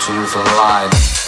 To and lies.